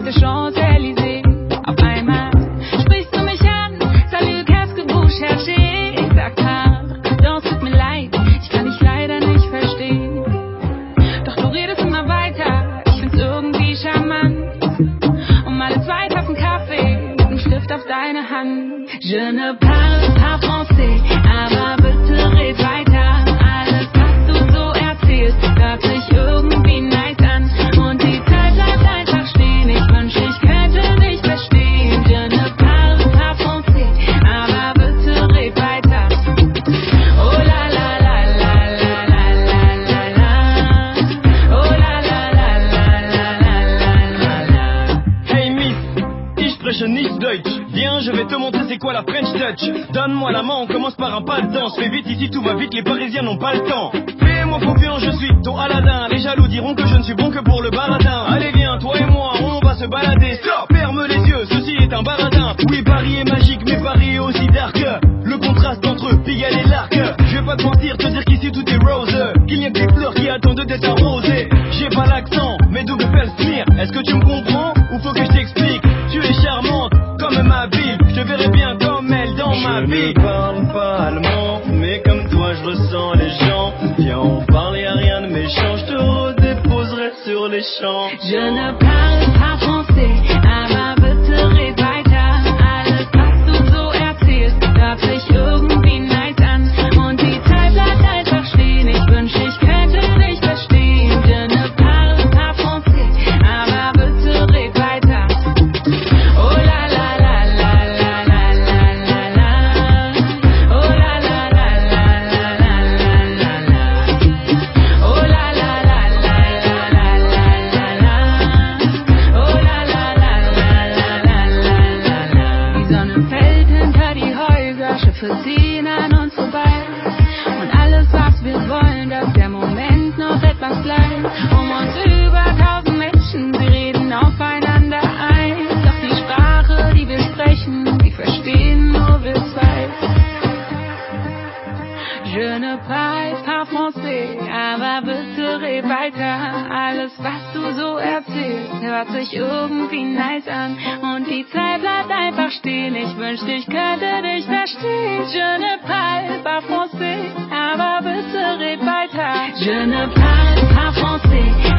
auf der Champs-Élysées. Auf einmal sprichst du mich an, salut, qu'est-ce que vous cherchez? Ich sag hart, das tut mir leid, ich kann dich leider nicht verstehen. Doch du redest immer weiter, ich find's irgendwie charmant. Um alle zwei Tassen Kaffee mit einem Stift auf deine Hand. Je ne parle pas français. Je vais te montrer c'est quoi la French touch. Donne-moi la main, on commence par un pas de danse. Fais vite ici, tout va vite, les Parisiens n'ont pas le temps. Fais-moi confiance, je suis ton Aladdin. Les jaloux diront que je ne suis bon que pour le baratin. Allez viens, toi et moi, on va se balader. Stop, ferme les yeux, ceci est un baratin. Oui, Paris est magique, mais Paris est aussi dark. Le contraste entre Pigalle et l'Arc. Je vais pas te mentir, te dire qu'ici tout est rose. Qu'il n'y a que des fleurs qui attendent d'être arrosées. Les gens. Viens, on parle, y a rien de méchant, je te redéposerai sur les champs. Je parle pas Sonne fällt hinter die Häuser, Schiffe ziehen an uns vorbei. Und alles, was wir wollen, dass der Moment noch etwas bleibt. Um uns über tausend Menschen, sie reden aufeinander ein. Doch die Sprache, die wir sprechen, die verstehen nur wir zwei. Je ne parle pas français, aber bitte red weiter. Alles, was du so erzählst, hört sich irgendwie nice an. Und die Zeit bleibt einfach Je ne parle pas français. Je ne parle pas français,